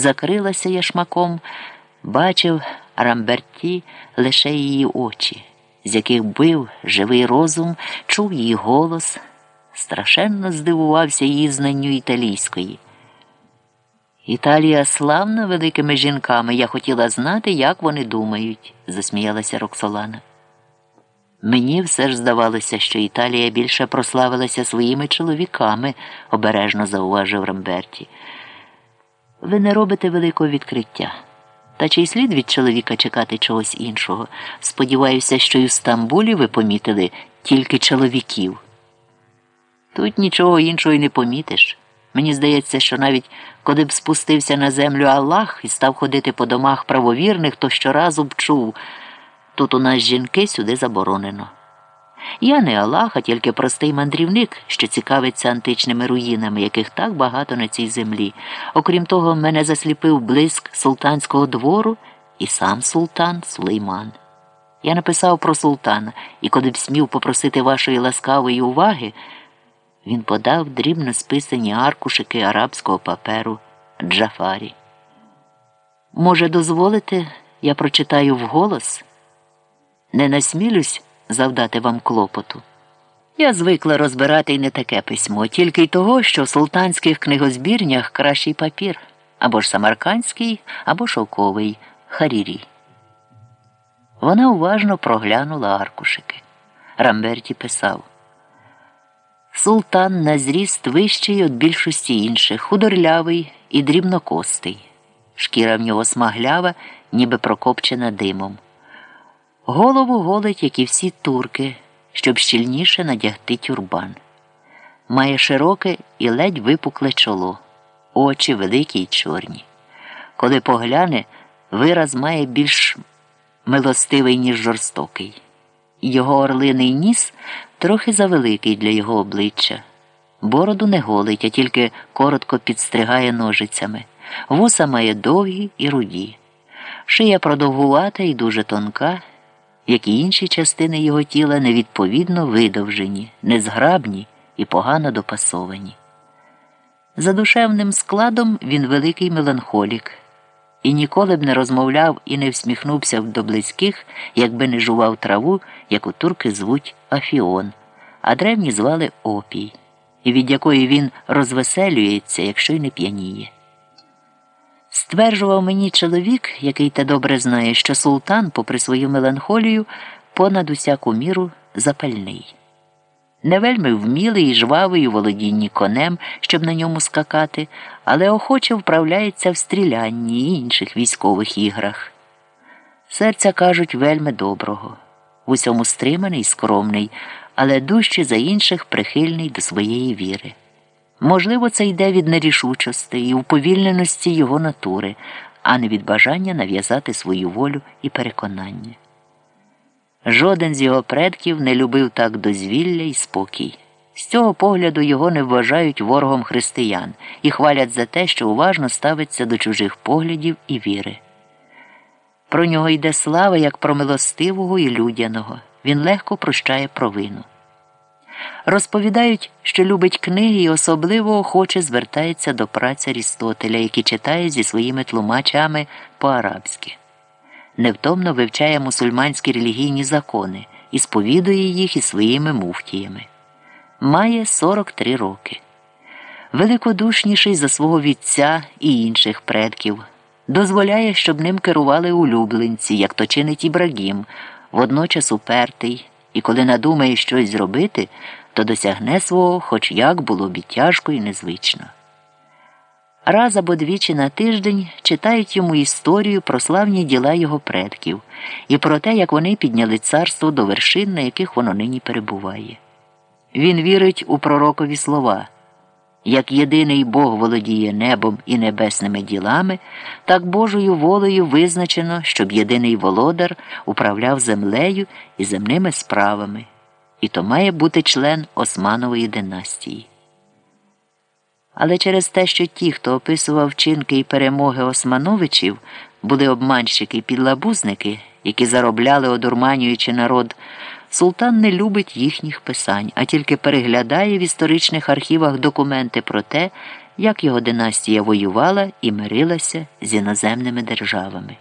закрилася яшмаком, бачив Рамберті лише її очі, з яких бив живий розум, чув її голос, страшенно здивувався її знанню італійської. Італія славна великими жінками. Я хотіла знати, як вони думають, засміялася Роксолана. Мені все ж здавалося, що Італія більше прославилася своїми чоловіками, обережно зауважив Рамберті. Ви не робите великого відкриття. Та чи й слід від чоловіка чекати чогось іншого? Сподіваюся, що й у Стамбулі ви помітили тільки чоловіків. Тут нічого іншого й не помітиш. Мені здається, що навіть коли б спустився на землю Аллах і став ходити по домах правовірних, то щоразу б чув тут у нас жінки сюди заборонено. Я не Аллах, а тільки простий мандрівник, що цікавиться античними руїнами, яких так багато на цій землі. Окрім того, мене засліпив блиск султанського двору і сам султан Сулейман. Я написав про султана, і коли б смів попросити вашої ласкавої уваги. Він подав дрібно списані аркушики арабського паперу Джафарі. Може, дозволите, я прочитаю вголос? Не насмілюсь завдати вам клопоту. Я звикла розбирати й не таке письмо, тільки й того, що в султанських книгозбірнях кращий папір або ж самаркандський, або шовковий харірі. Вона уважно проглянула аркушики. Рамберті писав. Султан на зріст вищий від більшості інших, худорлявий і дрібнокостий. Шкіра в нього смаглява, ніби прокопчена димом. Голову голить, як і всі турки, щоб щільніше надягти тюрбан. Має широке і ледь випукле чоло, очі великі й чорні. Коли погляне, вираз має більш милостивий, ніж жорстокий. Його орлиний ніс трохи завеликий для його обличчя. Бороду не голить, а тільки коротко підстригає ножицями. Вуса має довгі і руді. Шия продовгувата і дуже тонка, як і інші частини його тіла невідповідно видовжені, незграбні і погано допасовані. За душевним складом він великий меланхолік і ніколи б не розмовляв і не всміхнувся до близьких, якби не жував траву, яку турки звуть Афіон, а древні звали Опій, від якої він розвеселюється, якщо й не п'яніє. Стверджував мені чоловік, який те добре знає, що султан, попри свою меланхолію, понад усяку міру запальний. Не вельми вмілий і жвавий у володінні конем, щоб на ньому скакати, але охоче вправляється в стрілянні і інших військових іграх. Серця кажуть вельми доброго, в усьому стриманий, скромний, але дужче за інших прихильний до своєї віри. Можливо, це йде від нерішучості і уповільненості його натури, а не від бажання нав'язати свою волю і переконання. Жоден з його предків не любив так дозвілля і спокій. З цього погляду його не вважають ворогом християн і хвалять за те, що уважно ставиться до чужих поглядів і віри. Про нього йде слава як про милостивого і людяного. Він легко прощає провину. Розповідають, що любить книги і особливо охоче звертається до праці Арістотеля, які читає зі своїми тлумачами по-арабськи невтомно вивчає мусульманські релігійні закони і сповідує їх із своїми муфтіями. Має 43 роки. Великодушніший за свого вітця і інших предків. Дозволяє, щоб ним керували улюбленці, як то чинить Ібрагім, водночас упертий, і коли надумає щось зробити, то досягне свого, хоч як було б і тяжко і незвично. Раз або двічі на тиждень читають йому історію про славні діла його предків і про те, як вони підняли царство до вершин, на яких воно нині перебуває. Він вірить у пророкові слова як єдиний Бог володіє небом і небесними ділами, так Божою волею визначено, щоб єдиний володар управляв землею і земними справами, і то має бути член Османової династії. Але через те, що ті, хто описував вчинки і перемоги Османовичів, були обманщики і підлабузники, які заробляли, одурманюючи народ, султан не любить їхніх писань, а тільки переглядає в історичних архівах документи про те, як його династія воювала і мирилася з іноземними державами.